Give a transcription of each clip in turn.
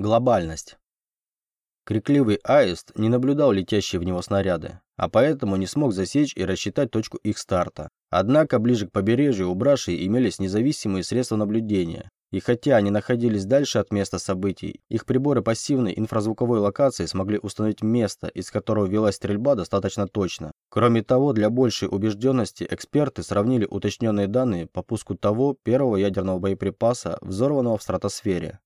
Глобальность. Крикливый аист не наблюдал летящие в него снаряды, а поэтому не смог засечь и рассчитать точку их старта. Однако ближе к побережью у Браши имелись независимые средства наблюдения, и хотя они находились дальше от места событий, их приборы пассивной инфразвуковой локации смогли установить место, из которого велась стрельба достаточно точно. Кроме того, для большей убежденности эксперты сравнили уточненные данные по пуску того первого ядерного боеприпаса, взорванного в стратосфере.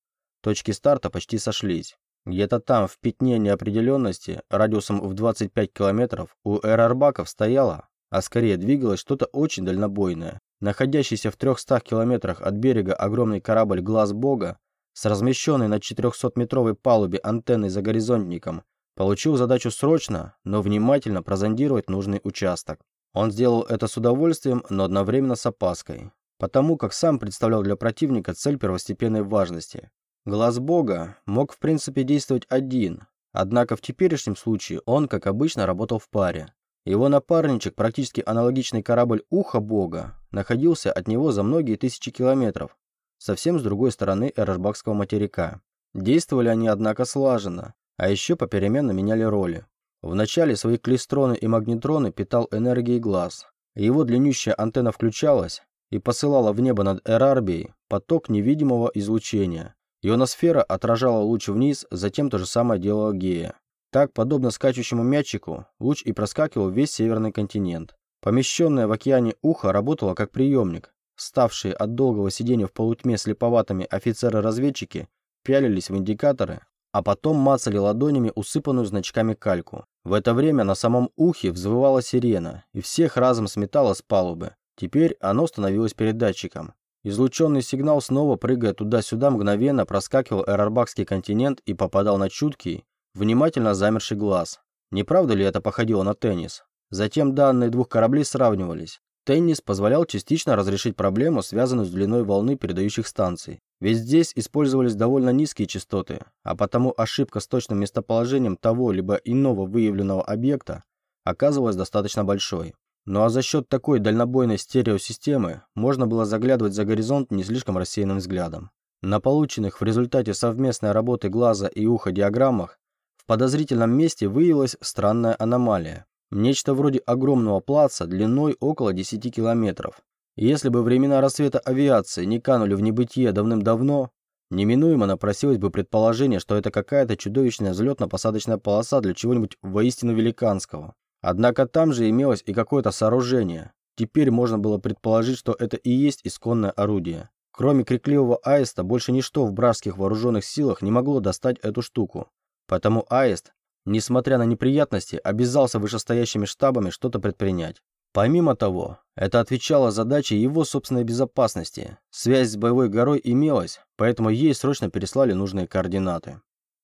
Точки старта почти сошлись. Где-то там, в пятне неопределенности, радиусом в 25 километров, у эрарбаков стояло, а скорее двигалось что-то очень дальнобойное. Находящийся в 300 километрах от берега огромный корабль «Глаз Бога» с размещенной на 400-метровой палубе антенной за горизонтником получил задачу срочно, но внимательно прозондировать нужный участок. Он сделал это с удовольствием, но одновременно с опаской, потому как сам представлял для противника цель первостепенной важности. Глаз Бога мог в принципе действовать один, однако в теперешнем случае он, как обычно, работал в паре. Его напарничек, практически аналогичный корабль Ухо Бога, находился от него за многие тысячи километров, совсем с другой стороны Эрашбакского материка. Действовали они, однако, слаженно, а еще попеременно меняли роли. Вначале свои клистроны и магнитроны питал энергией глаз. Его длиннющая антенна включалась и посылала в небо над Эрарбией поток невидимого излучения, Ионосфера отражала луч вниз, затем то же самое делала Гея. Так, подобно скачущему мячику, луч и проскакивал весь северный континент. Помещенное в океане ухо работало как приемник. Ставшие от долгого сидения в полутьме слеповатыми офицеры-разведчики пялились в индикаторы, а потом мацали ладонями усыпанную значками кальку. В это время на самом ухе взвывала сирена, и всех разом сметала с палубы. Теперь оно становилось передатчиком. Излученный сигнал снова, прыгая туда-сюда, мгновенно проскакивал Эрарбакский континент и попадал на чуткий, внимательно замерший глаз. Не правда ли это походило на теннис? Затем данные двух кораблей сравнивались. Теннис позволял частично разрешить проблему, связанную с длиной волны передающих станций. Ведь здесь использовались довольно низкие частоты, а потому ошибка с точным местоположением того либо иного выявленного объекта оказывалась достаточно большой. Ну а за счет такой дальнобойной стереосистемы можно было заглядывать за горизонт не слишком рассеянным взглядом. На полученных в результате совместной работы глаза и уха диаграммах в подозрительном месте выявилась странная аномалия. Нечто вроде огромного плаца длиной около 10 километров. Если бы времена рассвета авиации не канули в небытие давным-давно, неминуемо напросилось бы предположение, что это какая-то чудовищная взлетно-посадочная полоса для чего-нибудь воистину великанского. Однако там же имелось и какое-то сооружение. Теперь можно было предположить, что это и есть исконное орудие. Кроме крикливого аиста, больше ничто в бражских вооруженных силах не могло достать эту штуку. Потому аист, несмотря на неприятности, обязался вышестоящими штабами что-то предпринять. Помимо того, это отвечало задаче его собственной безопасности. Связь с боевой горой имелась, поэтому ей срочно переслали нужные координаты.